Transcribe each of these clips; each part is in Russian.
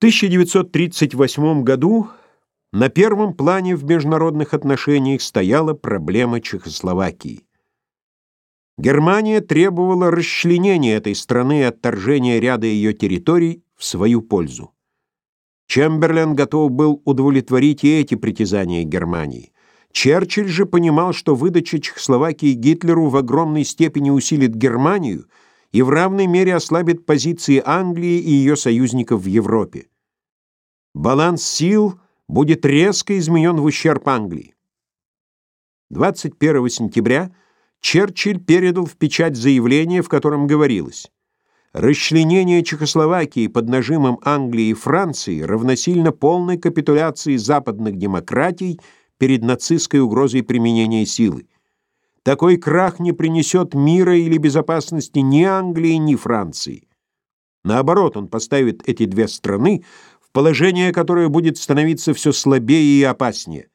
1938 году на первом плане в международных отношениях стояла проблема Чехословакии. Германия требовала расчленения этой страны и отторжения ряда ее территорий в свою пользу. Чемберлен готов был удовлетворить и эти притязания Германии. Черчилль же понимал, что выдача Чехословакии Гитлеру в огромной степени усилит Германию и в равной мере ослабит позиции Англии и ее союзников в Европе. Баланс сил будет резко изменен в ущерб Англии. 21 сентября Черчилль передал в печать заявление, в котором говорилось «Расчленение Чехословакии под нажимом Англии и Франции равносильно полной капитуляции западных демократий перед нацистской угрозой применения силы. Такой крах не принесет мира или безопасности ни Англии, ни Франции. Наоборот, он поставит эти две страны положение, которое будет становиться все слабее и опаснее.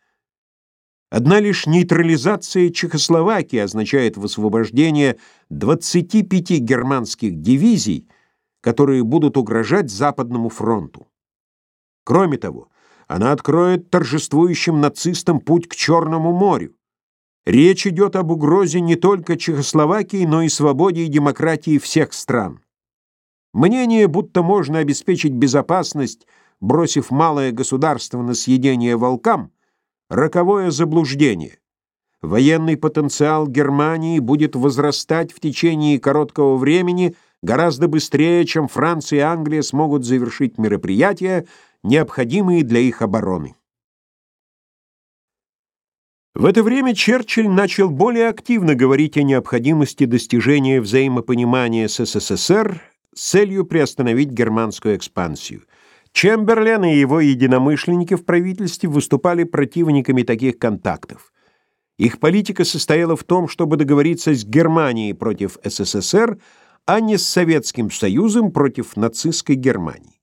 Одна лишь нейтрализация Чехословакии означает высвобождение 25 германских дивизий, которые будут угрожать Западному фронту. Кроме того, она откроет торжествующим нацистам путь к Черному морю. Речь идет об угрозе не только Чехословакии, но и свободе и демократии всех стран. Мнение, будто можно обеспечить безопасность бросив малое государство на съедение волкам, роковое заблуждение. Военный потенциал Германии будет возрастать в течение короткого времени гораздо быстрее, чем Франция и Англия смогут завершить мероприятия, необходимые для их обороны. В это время Черчилль начал более активно говорить о необходимости достижения взаимопонимания с СССР с целью приостановить германскую экспансию – Чемберлен и его единомышленники в правительстве выступали противниками таких контактов. Их политика состояла в том, чтобы договориться с Германией против СССР, а не с Советским Союзом против нацистской Германии.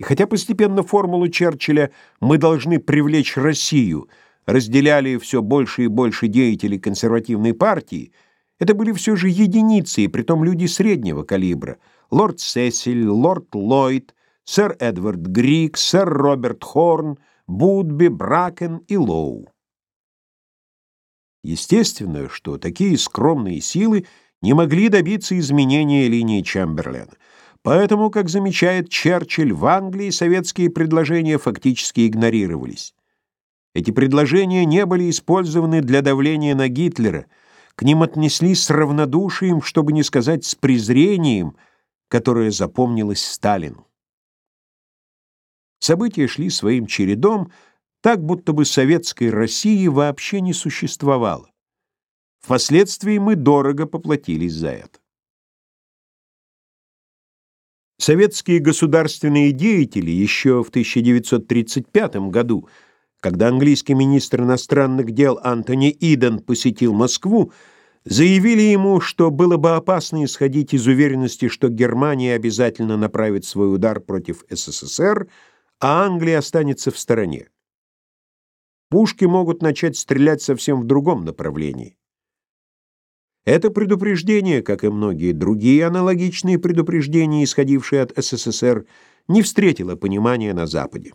И хотя постепенно формулу Черчилля «мы должны привлечь Россию» разделяли все больше и больше деятелей консервативной партии, это были все же единицы, и притом люди среднего калибра – лорд Сесиль, лорд Ллойд, сэр Эдвард Грик, сэр Роберт Хорн, Будби, Бракен и Лоу. Естественно, что такие скромные силы не могли добиться изменения линии Чемберлена. Поэтому, как замечает Черчилль, в Англии советские предложения фактически игнорировались. Эти предложения не были использованы для давления на Гитлера, к ним отнеслись с равнодушием, чтобы не сказать с презрением – которое запомнилось Сталину. События шли своим чередом, так будто бы советской России вообще не существовало. Впоследствии мы дорого поплатились за это. Советские государственные деятели еще в 1935 году, когда английский министр иностранных дел Антони Иден посетил Москву, Заявили ему, что было бы опасно исходить из уверенности, что Германия обязательно направит свой удар против СССР, а Англия останется в стороне. Пушки могут начать стрелять совсем в другом направлении. Это предупреждение, как и многие другие аналогичные предупреждения, исходившие от СССР, не встретило понимания на Западе.